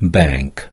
bank.